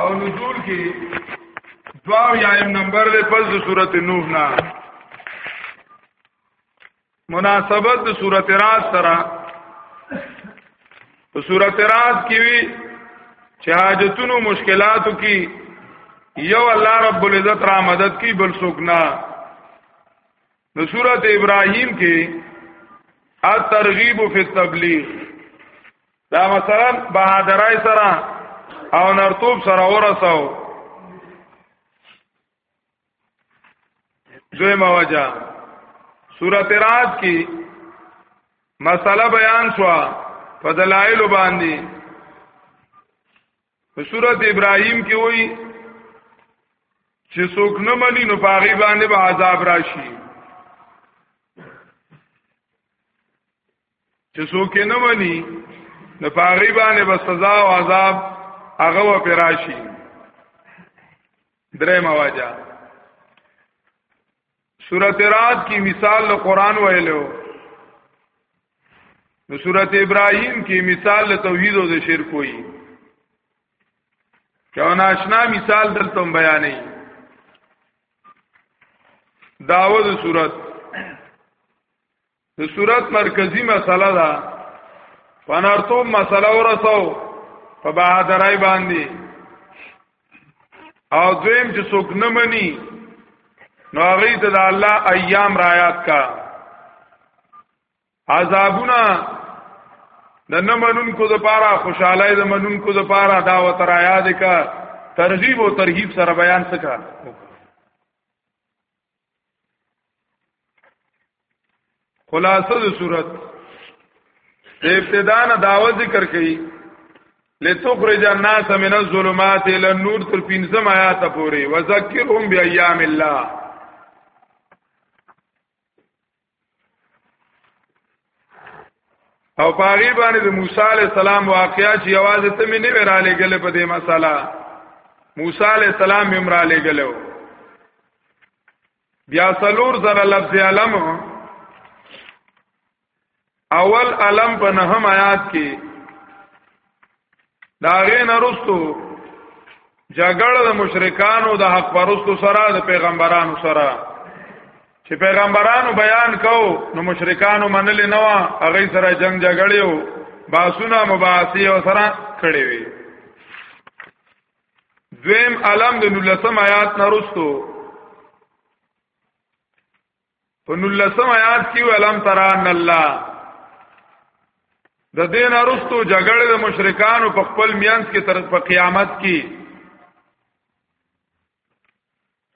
او نزول کې دوا یایم نمبر له پس د سورته نوح نه مناسبت د سورته راز سره په سورته راز کې وی چې حاجتونو مشکلاتو کې یو الله رب العزت را مدد کی بل څوک نه نو سورته ابراهيم کې الترغيب فی التبلیغ دا مثلا بهادرای سره او نرتوب سره ورساو دویمه وجه سورته رات کې مسله بیان شو په دلایل باندې په سورته ابراهيم کې وایي چې څوک نه مني نو پاغي باندې به عذاب راشي چې څوک نه مني نو پاغي باندې به سزا او عذاب هغه و پراشي درې مواجه سورت رات کی مثال له قران ویلو نو سورت ابراهیم کی مثال له توحید او د شرک وی چا ناشنا مثال دلته بیانې داوود سورت د صورت مرکزی مسله ده پنارتوب مسله ورسو په بهادرای باندې او دویم چې څوک نه مني نو هغه ته د الله ایام رایات کا عذابونه د نه منونکو د پاره خوشاله د منونکو د پاره دا و تر یاد کا ترغیب او ترهیب سره بیان سکا خلاصه د صورت د ابتدا نه داوا ذکر کړي لتخرج الناس من الظلمات الى النور تر پنځم آیات پورې وذکرهم بیاام الله او پاغي باندې د موسی عليه السلام واقعیا چې आवाज ته مې نه وراله غل په دې مسله موسی عليه السلام مې مراله غلو بیا سلور زره لفظ علم اول علم په نهم آیات کې دا غین ارستو جګړه د مشرکانو د حق پرستو سره د پیغمبرانو سره چې پیغمبرانو بیان کو نو مشرکانو منل نه وا هغه سره جنگ جګړیو باسونه مباحثه او سره کړې وي دویم علم د نلسم آیات نرستو په نلسم آیات کې ولم ترى ان الله د دین ارستو جګړه د مشرکانو په خپل میانس کې تر په قیامت کې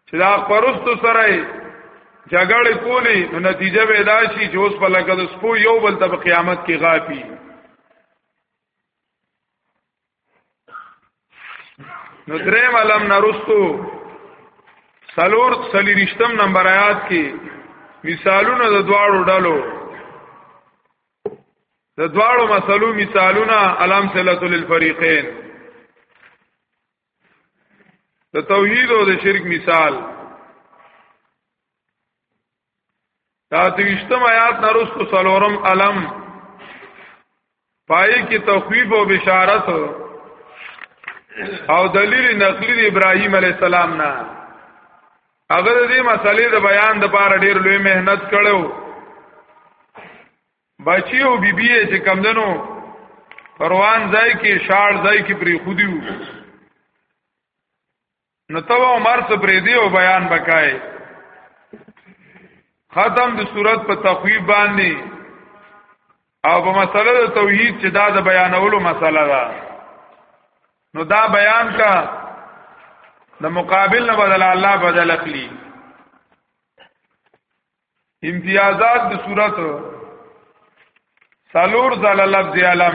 چې دا پرستو سره جګړه کولی نو نتیجه به دا شي چې اوس په لګد سپو یو بل ته په قیامت کې غاپی نو دریم علم نرستو سلور سلی رشتم نمبر آیات کې مثالونه د دواړو ډلو د دواړو مسلو مثالونه علم سلۃ للفریقین د توحید او د شرک مثال دا دویشتم آیات نرستو سلورم علم پای کې تخویف او بشارت او دلیل نقلی د ابراهیم علی السلام نه هغه دې مسلې د بیان د پاره ډیر لوی مهنت کړو بچیو بیبی چې کمندنو پروان ځای کې شار ځای کې پری خودیو نو تو عمر څه پرې دی او بیان وکای ختم د صورت په تخویب باندې او په مسله د توحید چې دا د بیانولو مسله ده نو دا بیان کا د مقابل نه بدل الله بدل اخلي امتیازات د صورت سالور زال لفظ علم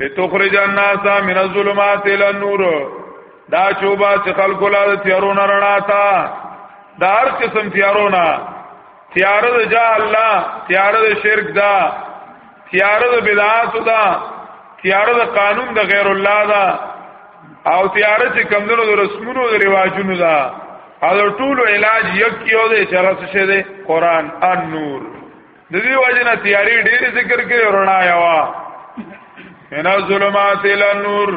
لتخرج الناس من الظلمات الى النور دا چوبا چې خلکو لا د تیارو نه رڼا تا دا هر قسم تیارو نه تیار د جا الله تیار د شرک دا تیار د بدعات دا تیار د قانون د غیر الله دا او تیار چې کمندونو د رسمونو د رواجونو دا او ټول علاج یک یو دی چې راځي شه دی قران ان نور د دې وجه نه تیاری ډېر ذکر کې رڼا یوا ان ظلمات لا نور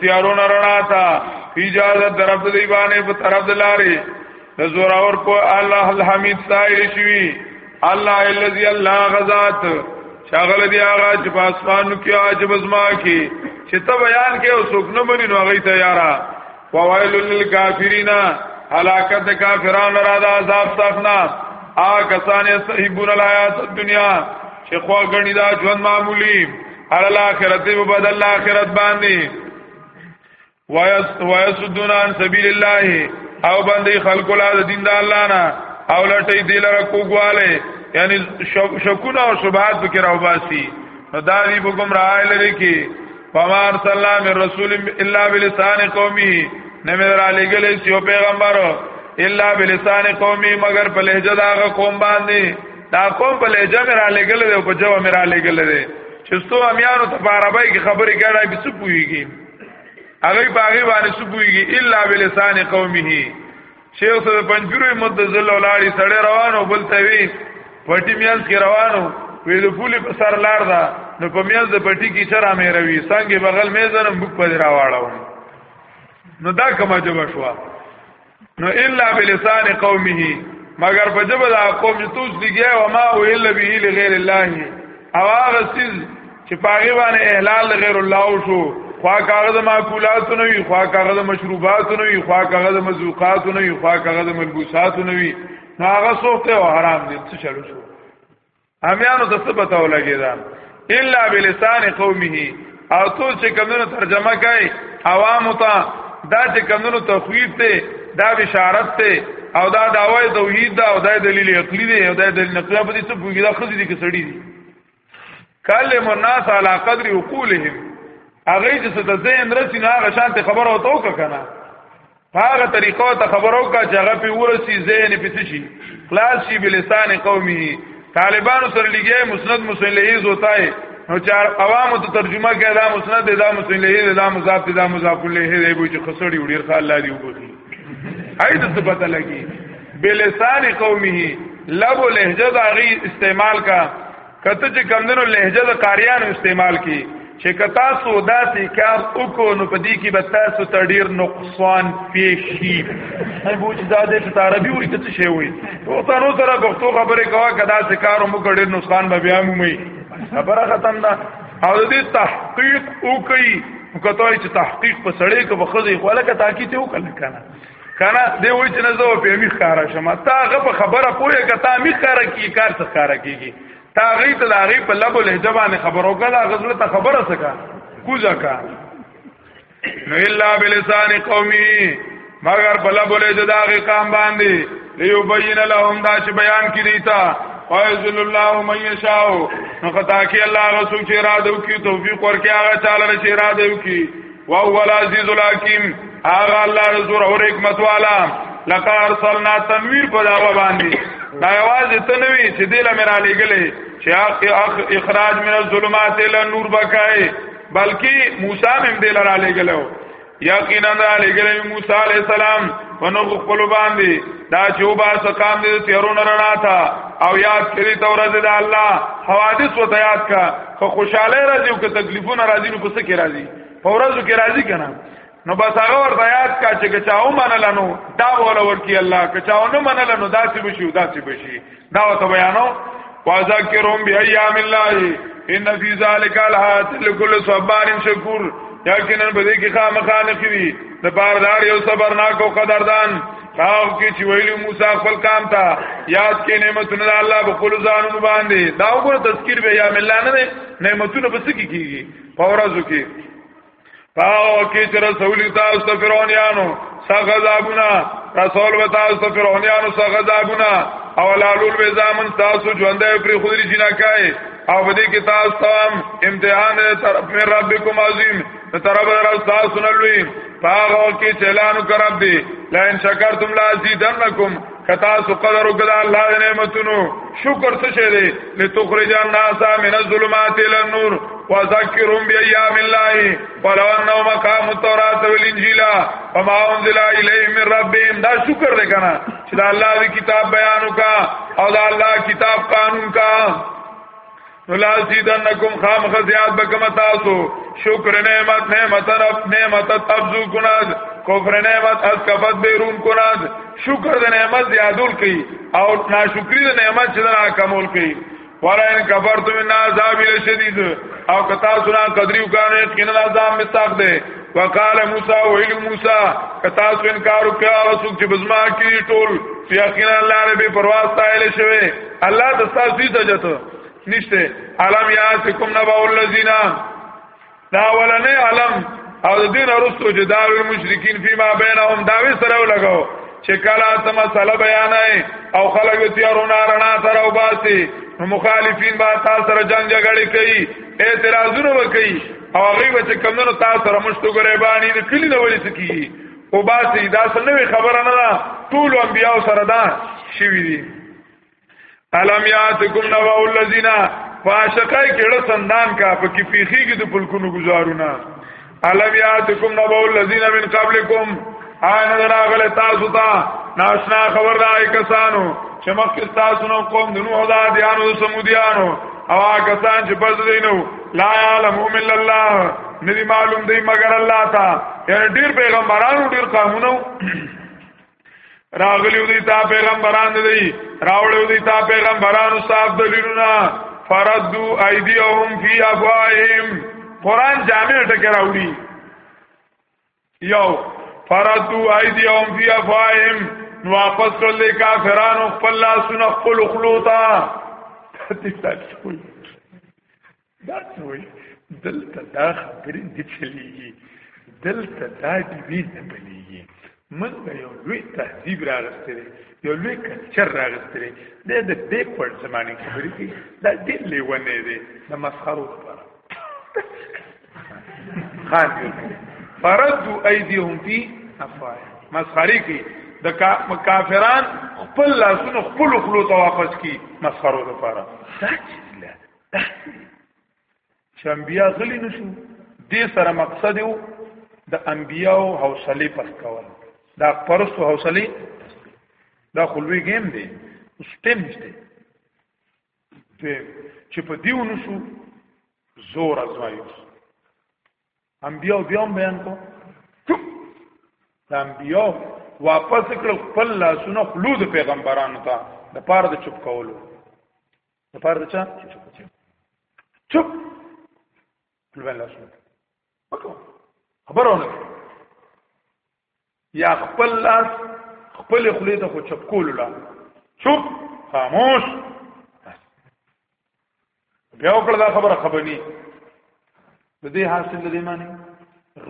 تیارو نه رڼا تا اجازه طرف د دی باندې په طرف د لارې د زور اور کو الله الحمید سائل شوی الله الذي الله غزاد شغل دی هغه چې په اسمانو کې عجب زما کې چې ته بیان کې او څوک نه مني نو هغه ته یارا فوائل للکافرین هلاکت کافرانو را د عذاب تخنا آ کسان صحیبون الحیات الدنیا چې خو غنی دا ژوند معمولی هر الاخرت په بدل الاخرت باندې ويسدون عن سبيل الله او باندې خلق لا د دین د الله نه او لټي دی لره کوګواله یعنی شکونه او شبهات بکره وباسي نو دا دی په کوم راایل لري کې فما ارسلنا من رسول الا بلسان قومي نه مې را لګلې چې یو پیغمبر الا بلسان قومي مگر په لهجه دا قوم باندې دا قوم په لهجه مې را لګلې او په جواب مې را لګلې چې ستو امیانو ته په عربی کې خبرې کړای به څه پويږي هغه په هغه باندې څه پويږي الا بلسان قومه چې اوس د پنځوري مدزل ولاري سړی روانو بلته وی پټي میانس کې روانو وی د پولې په سر لار دا نو په میانس د پټي کې چر امې روي څنګه بغل مې زنم بوک په راواړو نو دا کومه جواب شو نو الا بلسان قومه مگر په جبل قوم توس لګیا و ما او الا به لغیر الله او هغه سیز چې پاغي باندې احلال غیر الله شو خوا کاغذ معقولات نه وي خوا کاغذ مشروبات نه وي خوا کاغذ مذوقات نه وي خوا کاغذ ملبوسات نه وي هغه سوخت او حرام دي څه چلو شو امیانو د څه پتاو لګی دا الا بلسان قومه او تو چې کمونو ترجمه کوي عوام ته دا چې کمونو تخویف ته دا بشارت ته او دا دعوی توحید دا او دا دلیل عقلی دی او دا دلیل نقلی په دې څه پوګی دا خزې دي کې سړی دي کلم الناس على قدر عقولهم هغه چې ست ذهن رسی نه هغه شانت خبره وته وک کنه هغه طریقو ته خبرو کا چې هغه په ورسی ذهن پڅ شي خلاص شي بلسان قومي طالبانو سره لګي مسند مسلحیز ہوتا ہے نو چار عوامو ته ترجمه کړه دا مسند دا مسلحیز دا مضاف دا مضاف له دې بوج خسړی وړي خال لري وګوري هاید څه پته لګي بلسان قومه لب او لهجه دا غي استعمال کا کته چې کمندونو لهجه د قاریانو استعمال کی چې کتا سو داسې کار وکړو نو په دې کې به تاسو ته ډیر نقصان پیښ شي هي بوج زاده چې عربي وي ته شي وي او تاسو سره پښتو خبره کوا کدا څه کار مو ډیر نقصان به بیا مومي خبره ختم ده او دې تحقیق وکړي کته چې تحقیق په سړی کې بخزي خو لکه تاکي ته وکړه کنه کنه دې وای چې نه زو په می ښکارا شمه تا غ په خبره پوهه کته می ښکارا کی کار څه ښکارا کیږي تا غي ته لاغي په لبو لهجه باندې خبرو کړه غزل ته خبره سکا کوزا کا نو الا بلسان قومي مگر بل بولې د داغه قام باندې ليبين لهم دا چې بیان کړی تا فایزل الله من یشاء نو خطا کې الله رسول چې را دو کی توفیق ورکړي هغه چاله چې را دو کی او هو العزیز الحکیم هغه الله رسول او حکمت والا لقد ارسلنا تنویر په داوا باندې دا आवाज ته نوې چې دله مې را لګلې چې اخراج من الظلمات الى نور بکای بلکې موسی هم دې لرا لګلو یقینا دا لګلې موسی علی السلام ونو خپل باندې دا چوبا سقام دې تیرون رڼا تا او یاد کړی تو رضی دا الله حوادث و یاد کا خو خوشاله راځي او که تکلیفونه راځي نو پس کې راځي فورزو کې راځي کنه نو بس هغه ور بیات کا چې کچا و منل نو دا ولا ورکی الله کچا و نه منل نو دا څه بشي دا څه بشي دا وته بیانو واذکرهم بیاام الله ان فی ذلک الحات لكل صبار شکور یقینا به دې کې خامخانه کړی د باردار یو صبرناک او قدردان هاو کې چې ویلو موسی خپل کام ته یاد کې نعمتونه د الله په خپل ځانونو باندې دا وګوره تذکیر به یا ملانه نعمتونه به څه کیږي په ورځو کې پاو کی چې رسول تاسو ته فرعونانو څنګه عذابونه رسول و تاسو ته فرعونانو څنګه عذابونه او لالول به زامن تاسو ژوندې پر خودري جنا کای او دې کې تاسو تام امتحان طرف من ربکم عظیم طرف در تاسو نه لوی پاو کی چلانو کرب دی لئن شکرتم لازیدنکم کتا سو قدر وکړه الله د نعمتونو شکر څه شه دی لتخرج الناس من الظلمات الى النور وذكرهم بايام الله ولو انهم قاموا التوراة والانجيل وما انزل اليهم من ربهم دا شکر دی کنه چې الله دی کتاب بیان وکا او دا الله کتاب قانون کا ولا زیدنکم خام خزیات بکم تاسو شکر نعمت نعمت رب نعمت تبزو کناد کفر نعمت از کفت بیرون کناد شکر د نعمت زیادول کی او ناشکری د نعمت چې نه کمول کی ولا ان کفرتم ان عذاب شدید او کتا سنا قدریو کانو یقینا عذاب مستحق ده وقال موسی ویل موسی کتا سو انکار وکړ هغه څوک چې بزما کې ټول یقینا الله رب پرواز تایل شوی الله د تاسو دې سجته نشته علم یاتکم نبا الذین دا ولنه علم او د دین ارستو چې دار المشرکین فيما بینهم دا وی سره لګاو چې کله تم مسله بیانای او خلک تیارونه رڼا سره وباسي مخالفین با تاسو سره جنگ جګړه کوي اعتراضونه وکړي او هغه و چې کمنو تاسو سره مشتو غره باندې د کلی نه ولې سکی او باسي دا سنوي خبره نه ده ټول انبیا سره دا شوی دي الم یاتکم نوا الذین فاشقای کړه سندان کا په کې پیخي کې د پلکونو گزارونه الم یاتکم نوا الذین من قبلکم آیا نه راغله تاسو ته ناشنا خبر ده کسانو چې مخکې تاسو نو قوم د نوح دا دیانو سمودیانو او کسان چې پس دینو لا علم الا الله ندی معلوم دی مگر الله تا یعنی ډیر پیغمبرانو ډیر قومونو راغلیو دی تا پیغمبران دی راوړیو دی تا پیغمبرانو صاحب دلیلونه فردو ایدیهم فی افواههم قران جامع ټکی راوړي یو فرادو ایدیهم فی افواهم نو واپس کړل کافرانو خپل لاسونه خپل خلوتا دا څوی دلته دا خبرې د چلیږي دلته دا دی وی نه بلیږي من به یو لوی تهذیب راغستره یو لوی کلچر راغستره د دې بیکورډ زمانه خبرې کې دا ډېر لیونه دی د مسخرو لپاره خان فردو ایدیهم فی افواه مسخری کی د کافران خپل لاسونه خپل خلو ته واپس کی مسخرو د پاره چې انبیا غلی نشو دې سره مقصد یو د انبیاو حوصله پس کول دا پرستو حوصله دا خلوی گیم دی اوس ټیم نشته دویم چې په دیو نشو زور ازمایو انبیاء بیا بیان کو انبیاء واپس کړ خپل لاسونه خلود پیغمبرانو ته د پاره د چوپ کولو د پاره د چا چوپ خپل لاسونه وکړه خبرونه یا خپل لاس خپل خلی ته خو چپ کول لا چپ خاموش بیا وکړه دا خبره خبرني د دې حاصل لري معنی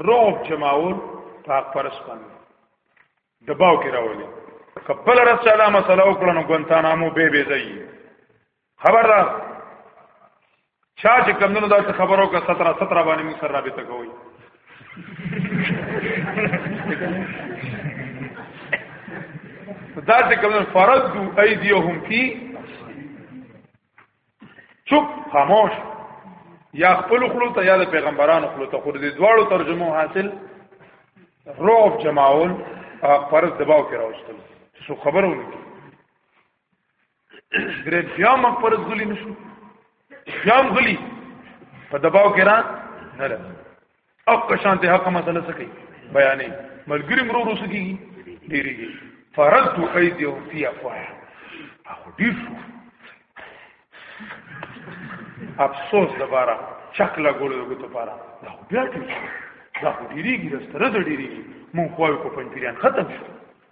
روب جماول پاک پرس باندې دباو کې راولي کپل رساله مسله وکړه نو ګونتانامو به به ځي خبر را چا چې کمونو دا خبرو کا 17 17 باندې موږ سره رابطه کوي دا چې کمونو فردو ايديهم فی چوپ خاموش یا خپل خلو ته یا د پیغمبرانو خلو ته خو دې دواړو ترجمه حاصل روب جماول فرض دباو کې راوستل څه خبرونه ګرې بیا مخ پر غلی نشو بیا غلی په دباو کې را نه را او که شانته حق مسله څه کوي بیانې ملګری مرو روس کیږي ډیریږي فرضت ايديو في افواه اخو ډیر شو افسوس لپاره چک لا ګولې دغه ته پاره دا بیا ټیک دا ډیریږي دا ستره ډیریږي مونږ خو کو پنځیران ختم شو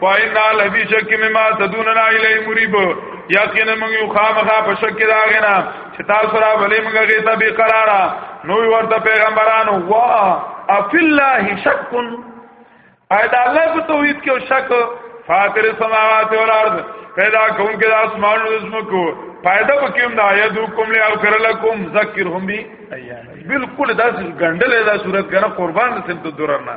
فاین نال حبی شک مما تدوننا الی مریب یقینا موږ یو خامخا په شک کې راغینا چې تاسو را بلې موږ غي ته به قرارا نو ورته پیغمبرانو وا اف الله شک ایدا الله په توحید کې شک فاطر السماوات والارض پیدا کون کې د اسمان او زمکو پیدا وکیم دا یذو کوم له اخر لکم ذکرهم بی ایام بالکل دا ګندل دا صورت کنه قربان سم ته درنه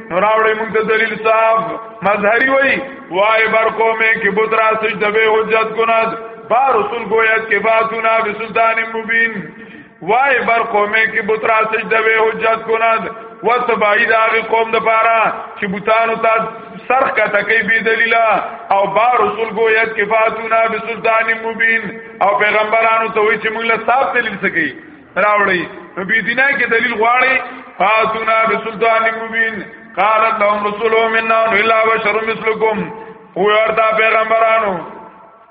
نو راوړې موږ ته دلیل صاحب مظهری وای وای بر قومه کې بت را سجده به حجت کند با رسول گوید که باتونا به سلطان مبین وای بر قومه کې بت را سجده به حجت کند و تبعی دا غی قوم د پاره چې بوتانو ته سرخ کا تکي بی دلیلا او با رسول گوید که باتونا به سلطان مبین او پیغمبرانو ته وی چې موږ له صاحب دلیل سکی راوړي نو بي دینه کې دلیل غواړي فاتونا بسلطان مبین قال لهم رسولهم انا الا بشر مثلكم هو ورته پیغمبرانو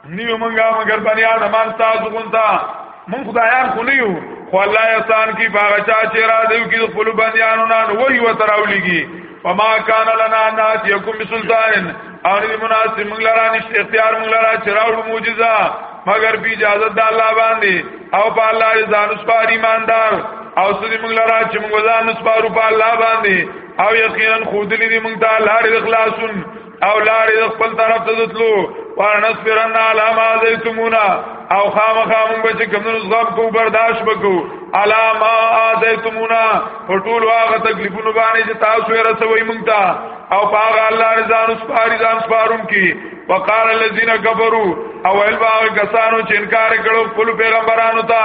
نیو منګه مگر بنی آدمان تاسو غونتا من خدایان خو نیو خو الله احسان کی باغچا چې را دیو کې خپل بندیانو نه وای و تراولېږي فما کان لنا ناتیکم بسلطان او نه مناسب موږ لرا نشته اختیار موږ لرا چې راوړو معجزه مگر په اجازه د الله باندې او په الله یې ځان وسپار ایماندار او سړي موږ لرا چې موږ ځان وسپارو په الله باندې او یقینا خود دې موږ ته لار اخلاصون او لار خپل طرف ته دتلو ورنصبرنا علی ما زیتمونا او خامخا مونږ به چې کومو زغم کو برداشت وکړو علی ما زیتمونا په ټول واغه تکلیفونو باندې چې تاسو یې رسوي مونږ ته او باغ الله رضان اسپاری ځان سپارون کی وقال الذين كفروا او ول باغ کسانو چې انکار کړو خپل پیغمبرانو ته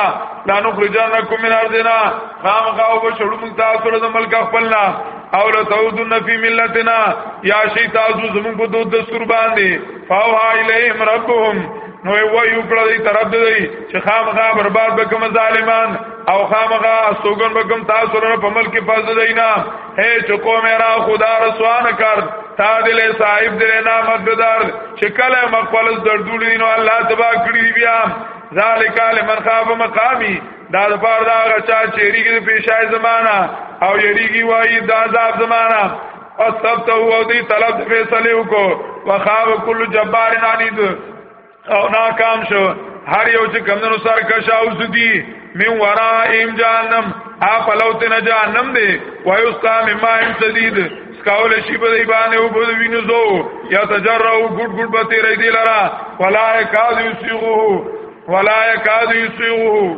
لا نخرجنکم من ارضنا خامخا او بشړو موږ تاسو له ملک خپلنا او له تعودن فی ملتنا یا شی تاسو زموږ په دود دستور باندې فاو الیهم ربهم نو وی وکړه دې طرف دې چې خامخا برباد بکم ظالمان او خامخا سوګن بکم تاسو له په ملک فاز دینا اے چکو میرا خدا رسوان کر تا دل صاحب دل نعمت بدر چکل مقبل دردول دینو اللہ تبا کری بیا ذالک لمن خاف مقامی دا د پاره دا غچا چیرېږي د پیشای زمانہ او یریږي وای دا عذاب زمانہ او سب ته هو دی طلب فیصله وکړو وخاب کل جبار نانید او ناکام شو هر یو چې کمنو سر کشا اوس دي من ورا ایم جهنم اپ لوت نه جهنم دی وایستا مما ان شدید سکاول شی په دی باندې او په وینو زو یا تجرو ګډ ګډ به تیرې دی لرا ولا کاذ یسیغو ولا کاذ یسیغو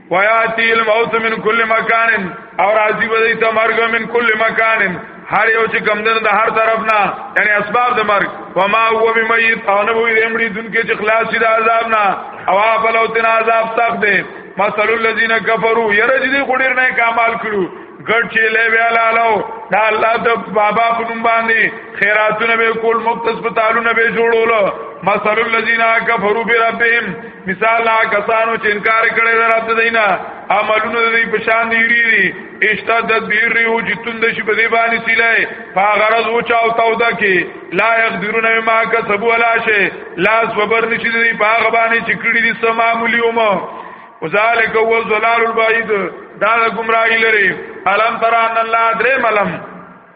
وياتي الموت من كل مكان او راضي بدی ته مرګ من كل مكان هر یو چې کم دن د هر طرف نه یعنی اسباب د مرګ وما هو بمیت او نه وي دمړي دونکو چې خلاص شي د عذاب نه او په لو تن عذاب سخت دی مثل الذين كفروا يرجدي غډیر نه کمال کړو ګډ چې لې بیا لالو دا الله د بابا په نوم باندې خیراتونه به کول مختص په تعالو نه به جوړولو مثل الذين كفروا بربهم مثال لا کسانو چې انکار کړي در رب دینا عملونه دې په شان دی ری دي اشتدت بیر ری او جتون د شي په دې باندې سیلای فغرض او چاو تاو دا کې لا يقدرون ما کسبوا ولا شي لا صبر نشي دې په هغه باندې چې کړي دي سم معمولی ومه وذالک هو الضلال البعید دا گمراهی لري الم تران الله درې ملم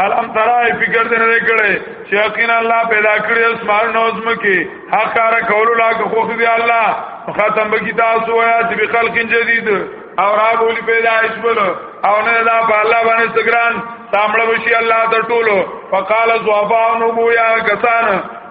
الم ترای فکر دې نه کړي چې یقینا الله پیدا کړی اسمان نو زمکي حق کار کول لا کو خو دې الله ختم به کی تاسو یا چې به خلق جدید او را بولی پیدا اسبل او نه دا په الله باندې سګران سامړ وشي الله تر ټولو فقال ضعفاء نو بو یا کسان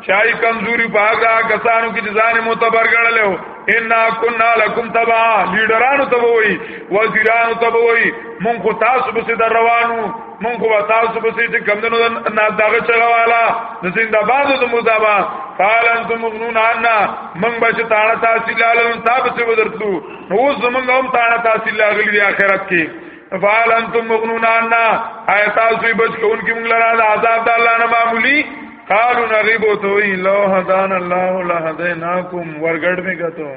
چای کمزوري پاګه کسانو کې ځان معتبر ګڼل او ان كنا لكم تبع لیډرانو ته وای وزیرانو ته وای مونږ خو تاسو به در روانو مونږ خو تاسو به چې کمندونو نه داغه چغوالا د زنده باد د مزابا قال انتم مغنون عنا مونږ به چې تاړه تاسو لاله تاسو به درتلو نو زمونږ هم تاړه تاسو لاغلی دی اخرت کې فعل انتم مغنون عنا ایتا سوی بچ کون کی مونږ لرا د عذاب د الله نه معمولی قالو نغیب تو لو هدان الله لهدیناکم ورګړ می کتو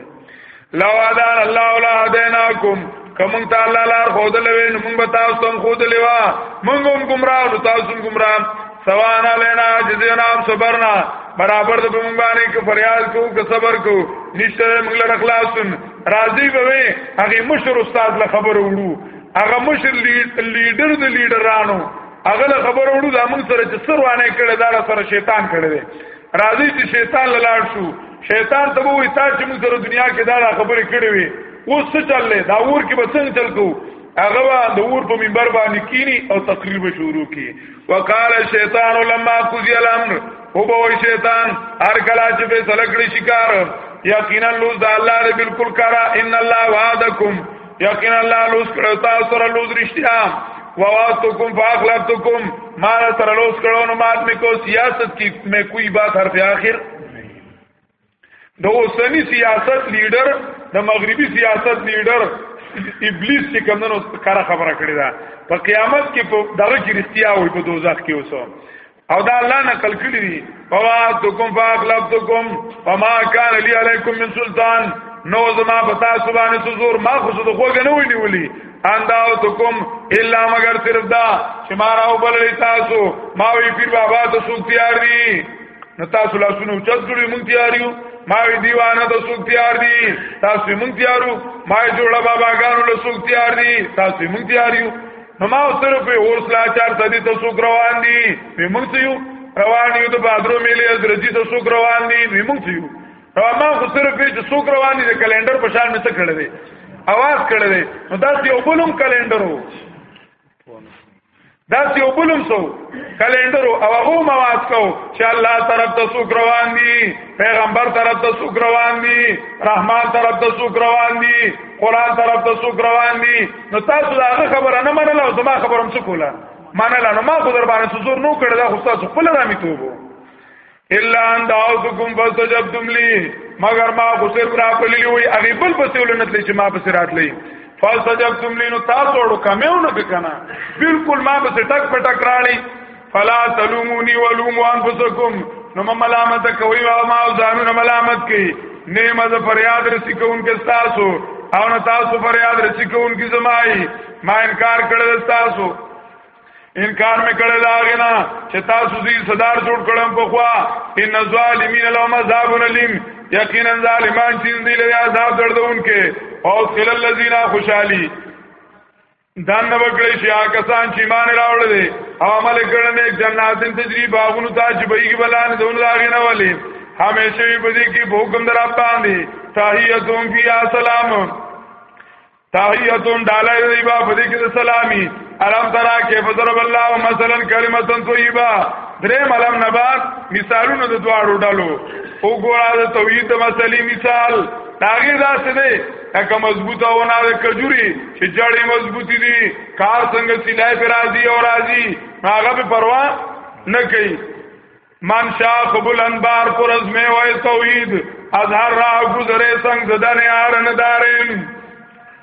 لو هدان الله لهدیناکم کوم ته الله لار خود لوي نو موږ به تاسو هم خود لیوا موږ هم گمراه نو تاسو هم گمراه سوانا لینا جزینا صبرنا برابر د موږ باندې کو فریاد کو که صبر کو نشته موږ لار اخلاصون راضی به وي هغه مشر استاد له خبرو وړو هغه مشر لیډر د لیډرانو هغه له خبرو وړو د موږ سره چې سر وانه کړي دا سره شیطان کړي دي راضی چې شیطان لاړ شو شیطان ته وې تا چې موږ سره دنیا کې دا خبرې کړې وي اوس څه چللې دا ور کې به څنګه چل کو هغه د ور په منبر باندې کینی او تقریر به شروع کی وقال الشیطان لما قضی الامر هو به شیطان هر کله چې به سلکړي شکار یقینا لوز د الله دې بالکل کرا ان الله وعدکم یقینا الله لوز کړو تاسو سره لوز رښتیا وواستکم فاخلفتکم ما سره لوز کړو نو مات میکو سیاست کی میں کوئی بات حرف آخر د اوسنی سیاست لیډر د مغربي سیاست لیډر ابلیس چې کمنو کار خبره کړی دا په قیامت کې په دغه کې رښتیا وي په دوزخ کې اوسو او دا الله نه کل کړی دي فواتکم فاغلبتکم فما کان لی علیکم من سلطان نو زما پتا سبحانه تو زور ما خو څه خوګ نه ویلی ولی انداو تکم الا مگر صرف دا چې ما راو بللی تاسو ما وی پیر بابا ته سوک تیار دي نو تاسو لاسونه اوچت کړی مونږ تیاریو ما وی دیوانه د سوق تیار دی تاسو مونږ تیارو ما جوړه بابا ګانو له سوق تیار دی تاسو مونږ تیاریو نو ما سره په اورس لا چار سدي ته سوق روان دي وی مونږ یو روان یو د بادرو میلې از رجی ته سوق روان دي وی مونږ یو نو ما خو سره په چې سوق روان دي د کلندر په شان مې څه کړل دي اواز کړل دي نو دا یو بلوم کلندر وو دا سی وبلم سو کلندر او هغه مواد کو چې الله طرف ته سوق روان دي پیغمبر طرف ته سوق روان دي رحمان طرف ته سوق روان دي قران طرف ته سوق روان دي نو تاسو دا خبره نه منله او زما خبره هم څه کوله منله نو ما خو در باندې زور نو کړل دا خو تاسو خپل رامي توبو الا ان دعوتكم فاستجبتم لي مگر ما خو صرف را پللی وي هغه بل پسې ولنت لې چې ما پسې راتلې فاستجبتم لي نو تاسو ورو کمیو نه کنه بالکل ما پسې ټک پټک راړي فلا تلوموني ولوموا انفسكم نو ملامت کوي او ما ځانونه ملامت کوي نیمه ز فریاد رسی کوونکې تاسو او نه تاسو فریاد رسی کوونکې زمای ما انکار کړل تاسو انکار مې کړی دا غنا چې تاسو دې صدر جوړ کړم په خوا ان ظالمین لهم عذاب الیم یقینا ظالمان چې دې له عذاب دردونکې او خل الذین خوشحالی دان نو کړی شي کسان چې ایمان راوړل دي او عمل کړل نه جناتین تجری باغونو ته چې بېګ بلان دون دا غنا ولي همیشه به دې کې حکم درا باندې تاهیتون فی سلام تحیتون ډالای دی با په دې کې د سلامي الم ترا کې فضرب الله مثلا کلمه طیبه درې ملم نبات مثالونه د دواړو ډلو وګوره د توحید د مسلې مثال داغه داسې دی لکه مضبوطه ونه د کجوري چې جړې مضبوطي دي کار څنګه سلای پر راضي او راضي هغه به پروا نه کوي من شاه قبول انبار پر از می وای توحید از هر راه گذره سنگ زدن آرن دارین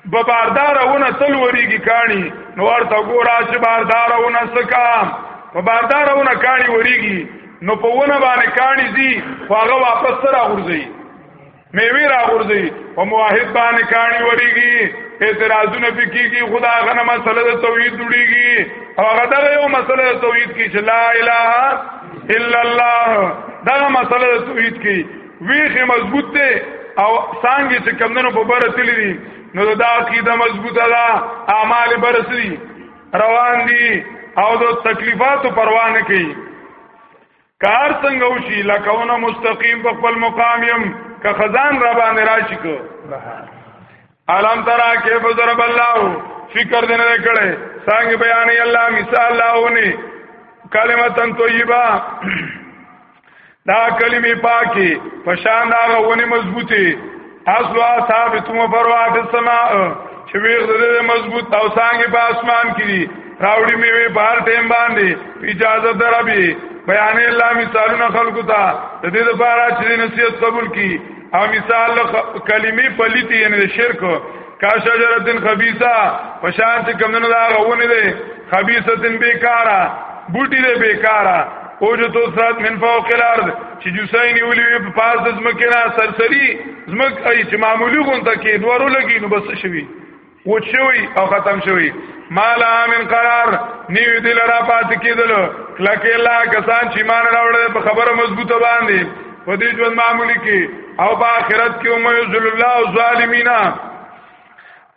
به باردارونه تل وریږي کانی نو ورته ګورا چې باردارونه سکا په باردارونه کانی وریږي نو په ونه باندې کانی زی خو هغه واپس سره غورځي میوی را غورځي په موحد باندې کاڼي وریږي اعتراضونه پکېږي خدا غنه مسله د توحید جوړيږي او هغه دغه یو مسله د توحید کې چې لا اله الا الله دغه مسله د توحید کې ویخه مضبوط ده او څنګه چې کمندونو په بره تللی دي نو دا عقیده مضبوطه ده اعمال برسري روان دي او د تکلیفاتو پروا نه کوي کار څنګه وشي لکونه مستقیم په خپل مقام يم که خزان را باندې راشي کو علم ترا کیف ضرب الله فکر دې نه کړي څنګه بیان الله مثال لاونی کلمتن طیبه دا کلمې پاکي پشان دا غونې مضبوطي اصلها ثابت و فروا فی السماء چې ویغ دې مضبوط او څنګه په اسمان کې دي راوړي میوه بهر ټیم باندې اجازه دربي بیان الله مثالونه خلقو ته د دې لپاره چې نصیحت قبول کی او مثال کلمې پلیتی یعنی شرک کا شجرتن خبيثه پشان چې کمنو دا غوونه دي خبيثتن بیکارا بوټي دي بیکارا او جو تو سات من فوق الارض چې جوسای نیولې وي په پاس د زمکه نه سرسری زمک ای چې معمولی غونته کې دوارو لګي نو بس شوی و شوی او ختم شوی مالا من قرار نیو دل را پات کېدل کلک الله کسان چې مان راوړل په خبره مضبوطه باندې په دې ژوند معمولی کې او په آخرت کې هم یذل الله الظالمینا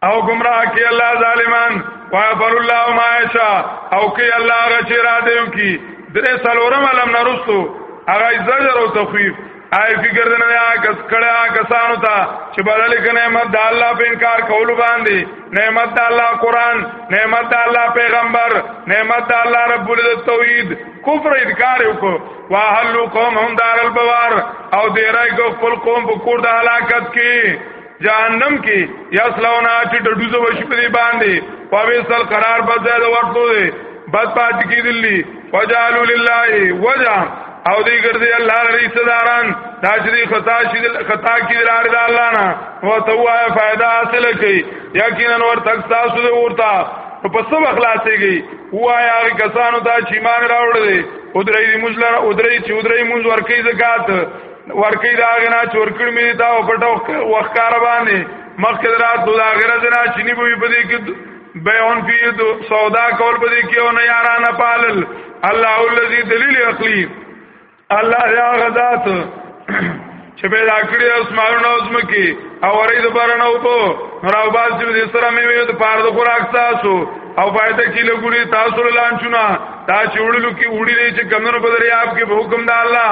او گمراه کی الله ظالمان وغفر الله ما یشاء او کی الله غچی را دیو کی درې سلورم علم نرستو هغه زجر او تخفیف آی فکر دنه یا کس کړه کسانو ته چې بدل کې نعمت د الله په انکار کول باندې نعمت د الله قران نعمت د الله پیغمبر نعمت د الله رب التوحید کفر انکار وکړو واهلو قوم هم دار البوار او دیرای کو خپل قوم په کور د هلاکت کې جهنم کې یا سلاونا چې ډډوزه وشي په دې باندې پاوې سل قرار بس ځای ورته دی بس پات کې دلی وجالو لله وجا او دې ګرځي الله لري صداران دا چې خطا شي خطا کې دلار د الله نه او ته وای فائدہ حاصل کړي یقینا ور تک تاسو دې ورتا په څه وخلاصيږي وای هغه کسانو ته چې مان راوړل او درې دې مجلره او درې چې درې مونږ ورکې زکات ورکی دا غنا چور کړ می دا پټو وخکار باندې مخکې رات دا غره زنا چنی بوې پدې کې بیان فی دو سودا کول پدې کې او نه یارانه پالل الله الذی دلیل عقلی الله یا غذات چې پیدا کړی اسمانونه او زمکی او ورې د بارنه او په راو باز دې سره مې وې د پاره د خوراک تاسو او پایته کې لګوري تاسو لانچونه تا چې وړلو کې وړي دې چې کمنو په دریاب کې حکم د الله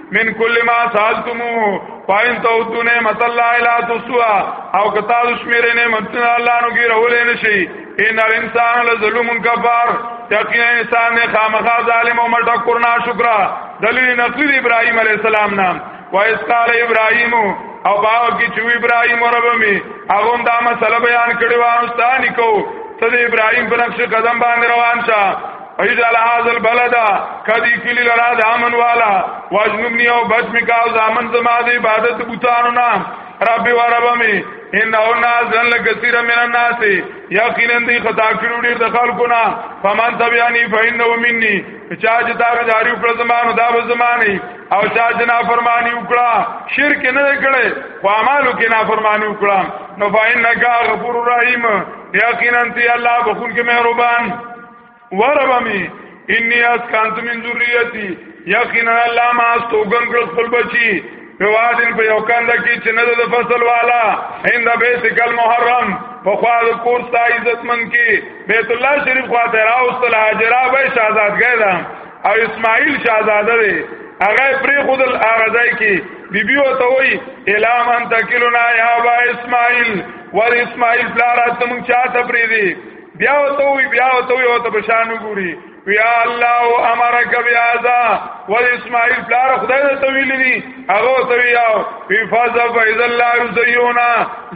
من کل ما سالتمو پاین توتو نعمت الله لا تسوا او کتا دشمیر نعمت الله نو کی رولې نشي ان الانسان لظلوم کفار یقینا انسان نه خامخا ظالم او مټکر نا شکر دلیل نقلی ابراهیم علی السلام نام و اس قال ابراهیم او باو کی چو ابراهیم رب می هغه دا مسله بیان کړو انستانی کو ته ابراهیم پر نقش قدم باندې روان شه ایجال هذا البلد کدی کلی لرا د امن والا واجنبنی او بچ میکا او زامن زما د عبادت بوتانو نا رب و رب می ان او ناس ان لکثیر من الناس یقینا دی خطا کړو ډیر د خلکو نا فمن تبیانی فینه منی چا چې دا جاری پر زمانو دا به زمانی او چا چې نا فرمانی وکړه شرک نه کړي خو اعمالو کې نا فرمانی وکړه نو فینک غفور رحیم یقینا تی الله بخون کې مهربان وربا می انی اس کانت من ذریتی یقینا الله ما استوګن کړ خپل بچی په وادن په یو کاند کې چې نه د فصل والا هند بیت کل محرم په خوا د کور ستا عزت من کې بیت الله شریف خوا ته راوستل هاجرا به شاهزادګی ده او اسماعیل شاهزاده دی هغه پری خودل هغه ځای کې بیبي او ته وی الام ان تکلنا یا با اسماعیل ور اسماعیل پلار اتم چا ته پری دی بیا وته وی بیا وته وی او ته بشان ګوري یا الله امرک بیاذا و اسماعیل بلار خدای ته تویل دي هغه ته یا فی فاز فیز الله یزیونا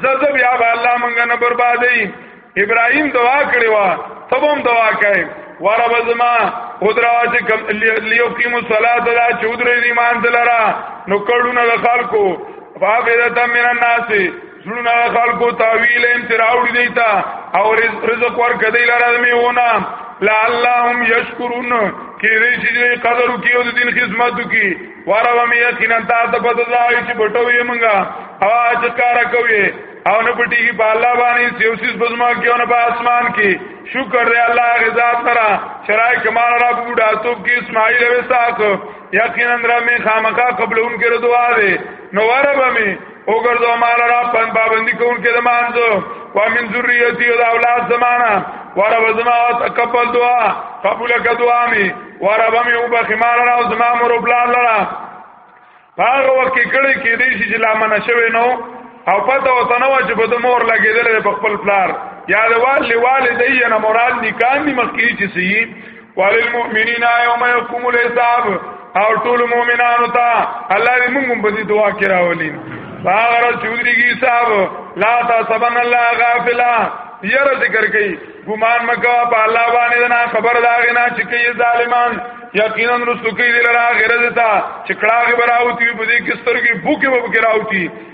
زذ بیا الله مونږ نه بربادې ابراهیم دعا کړې وا تبم دعا کړې ورب زما خدرا چې کم لیو قیمو صلات دا چودرې ایمان دلرا نو کړو نه خلکو فافیدتا من الناس زړونه خلقو تاویل انتراوړي دیتا او رزق ورک دی لره میونه لعلهم یشکرون کې دې چې قدر وکي او د دین خدمت وکي واره مې یقینا تا ته پته ځای چې بټوي مونږه اواز کار کوي او نه پټي کې په الله باندې سیوسیس بزما کې او نه په اسمان کې شکر دې الله غزا ترا شرای کمال را بوډا تو کې اسماعیل وساق یقینا را مې خامخا قبلون کې دعا دې نو واره مې او ګرځو مال را پن پابندی کون کې د مانځو و من ذریتی او د اولاد زمانہ ورب زما تقبل دعا قبول ک دعا می ورب می او بخمار را زما مور بلال لرا هغه وخت کې کړي کې دې شي چې لامن شوي نو او پته او تنو چې په د مور لګیدل په خپل پلار یا د والي والدې نه مراد نکاح می مخکې چې سي وللمؤمنین یوم یقوم الحساب او ټول مؤمنانو ته الله دې موږ په دې دعا کې راولي هغه ورځ چودري کی صاحب لا تاسبن الله غافلا یره ذکر کوي ګمان مکو په الله باندې نه خبر داغه نه چې کوي ظالمان یقینا رسو کوي دلرا غیر دتا چې کړه غبراوتی په دې کې سترګې بوکي وبکراوتی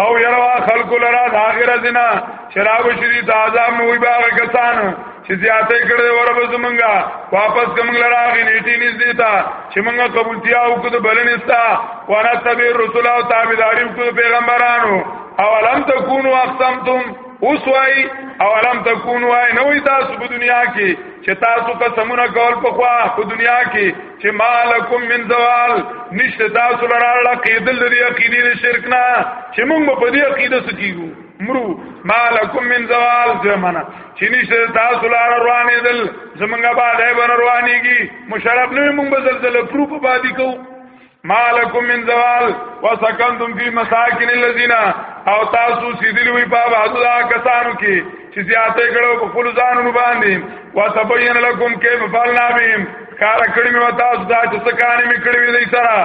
او یروا خلق لرا داغر زنا شراب شری تازه موی باغ کسان چې زیاته کړې ورب زمونږه واپس کومګ لرا غی نیټی نږدې تا چې مونږه قبولتیا وکړو بلنستا وانا تبع رسول او تابعداري وکړو پیغمبرانو او لم تکونو اقسمتم اوس وای او لم تکونو وای نو تاسو په دنیا کې چې تاسو قسمونه کول په خوا په دنیا کې چې مالکم من زوال نشته تاسو لره الله کېدل د عقیدې د شرک نه چې موږ په دې عقیده سکیږو مرو مالکم من زوال زمانہ چې نشته تاسو لره روانې دل زمونږه باندې بن روانېږي مشرب نه موږ بزلزل پروف باندې کو مالکم من زوال وسکنتم فی مساکن الذین او تاسو سیدلوی په بازو دا کسانو کې چې زیاته کړو په خپل ځانونو باندې وتبین لكم کیف فعلنا بهم کار کړی مې وتا دا چې څه کانې مې کړې وې دې سره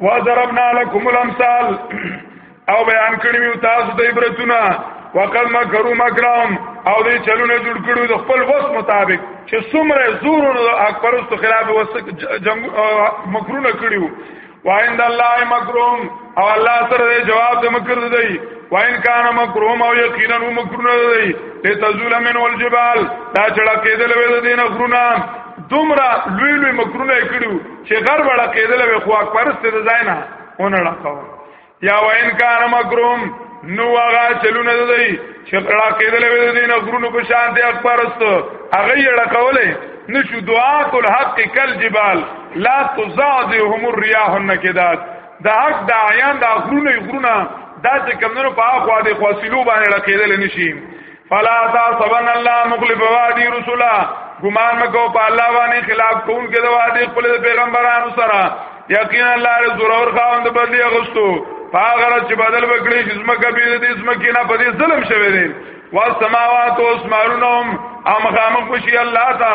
وضربنا لكم الامثال او بیان کړی مې تاسو د عبرتونه وقد مکروا مکرهم او دې چلونه جوړ کړو د خپل وس مطابق چې څومره زور او اکبرستو خلاف وس جنگ مکرونه کړیو وایند الله مکروم او الله سره جواب د مکر دی وین کان مکروم او یقینا مکرونه دی ته تزول من الجبال دا چړه کېدل وې د دین غرونه دومره لوی لوی مکرونه کړو چې غر وړه کېدل وې خو اکبر ست د ځای نه اونړه کاوه یا وین کان مکروم نو هغه چلونه دی چې کړه کېدل وې دین غرونو په شان دی اکبرست هغه یې ډکولې نشو دعات الحق کل جبال لا تزادهم الرياح النكدات دا حق دا عیان دا غرونه غرونه دا چې کمنو په اخوا د خواسلو باندې ډکېدل نشي فلا تاسبن الله مخلف وادي رسولا ګمان مکو په الله باندې خلاف کون کې د وادي خپل پیغمبرانو سره یقینا الله ر ضرور خاوند بدلی اغستو پاغره چې بدل وکړي چې زمکه به دې زمکه نه په دې ظلم شوی دی والسماوات والسماء هم امغامخ شي الله تا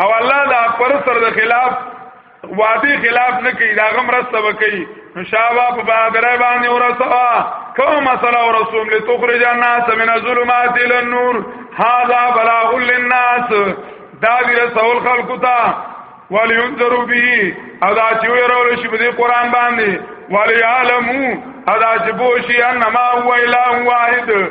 او الله دا پر سر د خلاف وادي خلاف نه کوي دا غم رسته وکي نو شابه په بادر باندې ورسوا کوم مسله ورسوم لتخرج الناس من الظلمات الى النور هذا بلاغ للناس دا دی رسول خلق ته ولينذروا به ادا چې ویرول شي په دې قران باندې وليعلموا ادا چې بوشي انما هو اله واحد